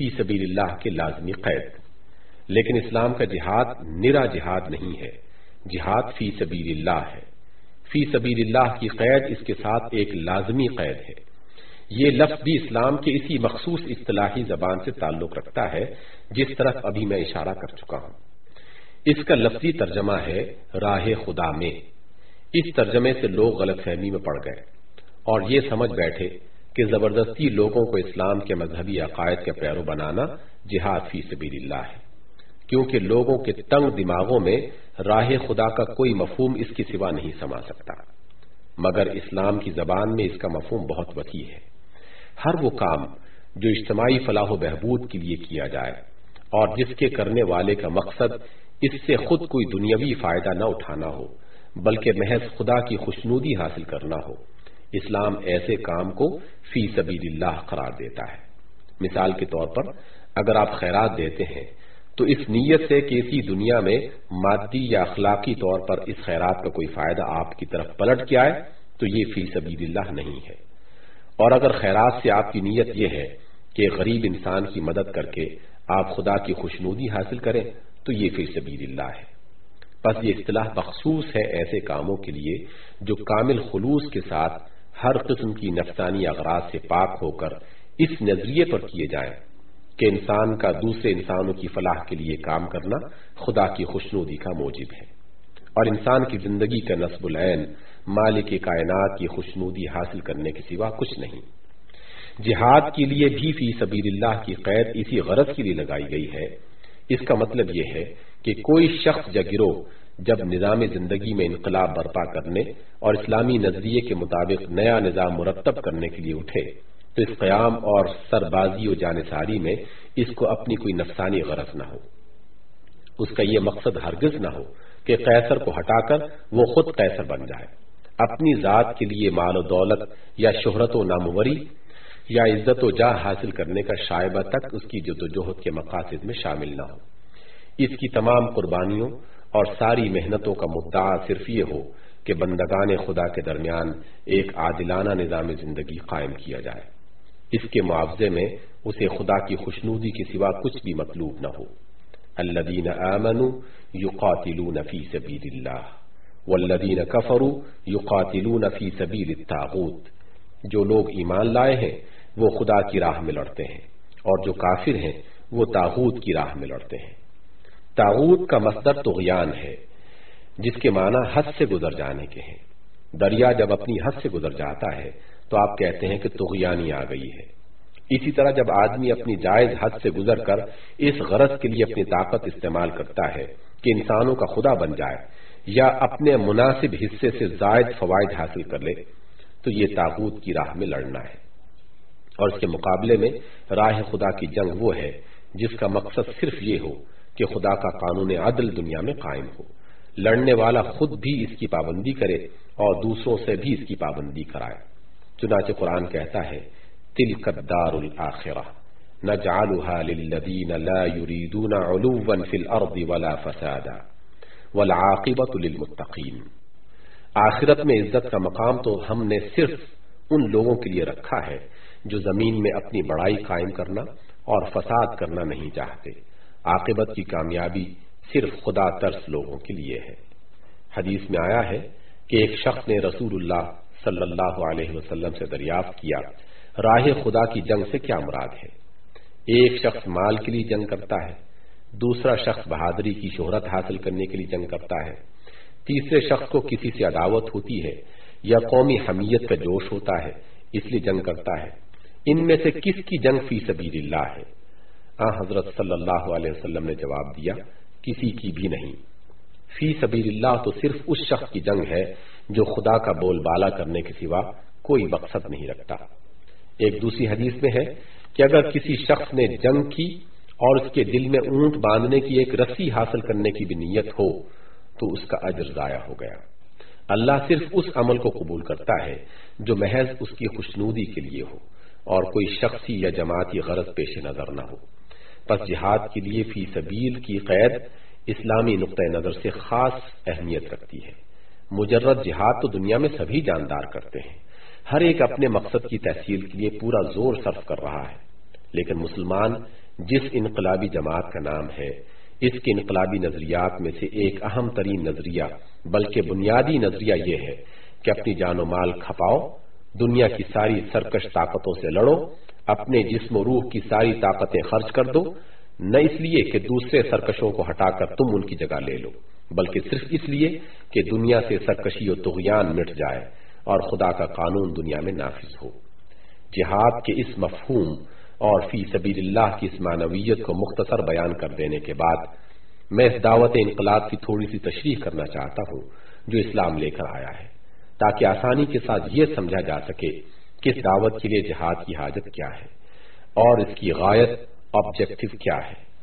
فی سبیل اللہ کے لازمی قید۔ لیکن اسلام کا جہاد نرا جہاد نہیں ہے۔ جہاد فی سبیل اللہ ہے۔ فی سبیل اللہ کی قید اس کے ساتھ ایک لازمی قید ہے۔ یہ لفظ بھی اسلام کے اسی مخصوص اصطلاحی زبان سے تعلق رکھتا ہے جس طرف ابھی میں اشارہ کر چکا ہوں۔ اس کا لفظی ترجمہ ہے راہ خدا میں۔ اس ترجمے سے لوگ غلط فہمی میں پڑ گئے اور یہ سمجھ بیٹھے کہ زبردستی لوگوں کو اسلام کے مذہبی عقائد کا پیرو بنانا جہاد فی سبیل اللہ ہے۔ کیونکہ لوگوں کے تنگ دماغوں میں راہ خدا کا کوئی مفہوم اس کی سوا نہیں سما سکتا۔ مگر اسلام کی زبان میں اس کا مفہوم بہت وسیع ہے۔ ہر وہ کام جو اجتماعی فلاح و بہبود کے لیے کیا جائے اور جس کے کرنے والے کا مقصد اس سے خود کوئی دنیاوی فائدہ نہ اٹھانا ہو، بلکہ محض خدا کی خوشنودی حاصل کرنا ہو۔ اسلام ایسے کام کو فی سبیل اللہ قرار دیتا ہے۔ مثال کے طور پر، اگر آپ خیرات دیتے ہیں، تو اس نیت سے کہ اسی دنیا میں مادی یا اخلاقی طور پر اس خیرات کا کوئی فائدہ آپ کی طرف پلٹ کے آئے، تو یہ فی سبیل اللہ نہیں ہے۔ اور اگر خیرات سے آپ کی نیت یہ ہے کہ غریب انسان کی مدد کر کے آپ خدا کی خوشنودی حاصل کریں، تو یہ فی سبیل اللہ ہے۔ بس یہ اصطلاح مخصوص ہے ایسے کاموں کے لیے جو کامل خلوص کے ساتھ ہر قسم کی نفسانی اغراض سے پاک ہو کر اس نظریے پر کیے جائیں کہ انسان کا دوسرے انسانوں کی فلاح کے لیے کام کرنا خدا کی خوشنودی کا موجب ہے اور انسان کی زندگی کا نصب العین مالک کائنات کی خوشنودی حاصل کرنے کے سوا کچھ نہیں۔ جہاد کے لیے بھی فی سبیل اللہ کی قید اسی غرض کے لیے لگائی گئی ہے۔ اس کا مطلب یہ ہے کہ کوئی شخص یا گروہ جب نظام زندگی میں انقلاب برپا کرنے اور اسلامی نظریے کے مطابق نیا نظام مرتب کرنے کے لیے اٹھے، تو اس قیام اور سربازی و جانساری میں اس کو اپنی کوئی نفسانی غرض نہ ہو۔ اس کا یہ مقصد ہرگز نہ ہو کہ قیصر کو ہٹا کر وہ خود قیصر بن جائے۔ اپنی ذات کے لیے مال و دولت یا شہرت و ناموری یا عزت و جاہ حاصل کرنے کا شائبہ تک اس کی جدوجہد کے مقاصد میں شامل نہ ہو۔ اس کی تمام قربانیوں اور ساری محنتوں کا مدعا صرف یہ ہو کہ بندگان خدا کے درمیان ایک عادلانہ نظام زندگی قائم کیا جائے۔ اس کے معاوضے میں اسے خدا کی خوشنودی کے سوا کچھ بھی مطلوب نہ ہو۔ الدین امن یو فی سبیل اللہ والذین کفروا یقاتلون فی سبیل الطاغوت۔ جو لوگ ایمان لائے ہیں، وہ خدا کی راہ میں لڑتے ہیں، اور جو کافر ہیں، وہ تاغوت کی راہ میں لڑتے ہیں۔ تاغوت کا مصدر تغیان ہے، جس کے معنی حد سے گزر جانے کے ہیں۔ دریا جب اپنی حد سے گزر جاتا ہے، تو آپ کہتے ہیں کہ تغیانی آ گئی ہے۔ اسی طرح جب آدمی اپنی جائز حد سے گزر کر اس غرض کے لیے اپنی طاقت استعمال کرتا ہے کہ انسانوں کا خدا بن جائے یا اپنے مناسب حصے سے زائد فوائد حاصل کر لے، تو یہ تاغوت کی راہ میں لڑنا ہے۔ اور اس کے مقابلے میں راہ خدا کی جنگ وہ ہے، جس کا مقصد صرف یہ ہو کہ خدا کا قانون عدل دنیا میں قائم ہو۔ لڑنے والا خود بھی اس کی پابندی کرے اور دوسروں سے بھی اس کی پابندی کرائے۔ چنانچہ قرآن کہتا ہے تل قدار الآخرہ، نجعلها للذین لا يريدون علوا في الارض ولا فسادا والعاقبت للمتقین۔ آخرت میں عزت کا مقام تو ہم نے صرف ان لوگوں کے لیے رکھا ہے جو زمین میں اپنی بڑائی قائم کرنا اور فساد کرنا نہیں چاہتے۔ عاقبت کی کامیابی صرف خدا ترس لوگوں کے لیے ہے۔ حدیث میں آیا ہے کہ ایک شخص نے رسول اللہ صلی اللہ علیہ وسلم سے دریافت کیا، راہ خدا کی جنگ سے کیا مراد ہے؟ ایک شخص مال کے لیے جنگ کرتا ہے، دوسرا شخص بہادری کی شہرت حاصل کرنے کے لیے جنگ کرتا ہے، تیسرے شخص کو کسی سے عداوت ہوتی ہے یا قومی حمیت کا جوش ہوتا ہے، اس لیے جنگ کرتا ہے۔ ان میں سے کس کی جنگ فی سبیل اللہ ہے؟ آ، حضرت صلی اللہ علیہ وسلم نے جواب دیا، کسی کی بھی نہیں۔ فی سبیل اللہ تو صرف اس شخص کی جنگ ہے جو خدا کا بول بالا کرنے کے سوا کوئی مقصد نہیں رکھتا۔ ایک دوسری حدیث میں ہے کہ اگر کسی شخص نے جنگ کی اور اس کے دل میں اونٹ باندھنے کی ایک رسی حاصل کرنے کی بھی نیت ہو، تو اس کا اجر ضائع ہو گیا۔ اللہ صرف اس عمل کو قبول کرتا ہے جو محض اس کی خوشنودی کے لیے ہو اور کوئی شخصی یا جماعتی غرض پیش نظر نہ ہو۔ پس جہاد کے لیے فی سبیل کی قید اسلامی نقطۂ نظر سے خاص اہمیت رکھتی ہے۔ مجرد جہاد تو دنیا میں سبھی جاندار کرتے ہیں۔ ہر ایک اپنے مقصد کی تحصیل کے لیے پورا زور صرف کر رہا ہے۔ لیکن مسلمان جس انقلابی جماعت کا نام ہے، اس کے انقلابی نظریات میں سے ایک اہم ترین نظریہ، بلکہ بنیادی نظریہ یہ ہے کہ اپنی جان و مال کھپاؤ، دنیا کی ساری سرکش طاقتوں سے لڑو اپنے جسم و روح کی ساری طاقتیں خرچ کر دو، نہ اس لیے کہ دوسرے سرکشوں کو ہٹا کر تم ان کی جگہ لے لو، بلکہ صرف اس لیے کہ دنیا سے سرکشی و تغیان مٹ جائے اور خدا کا قانون دنیا میں نافذ ہو۔ جہاد کے اس مفہوم اور فی سبیل اللہ کی اس معنویت کو مختصر بیان کر دینے کے بعد میں اس دعوت انقلاب کی تھوڑی سی تشریح کرنا چاہتا ہوں جو اسلام لے کر آیا ہے، تاکہ آسانی کے ساتھ یہ سمجھا جا سکے کہ اس دعوت کے لیے جہاد کی حاجت کیا ہے اور اس کی غایت آبجیکٹو کیا ہے؟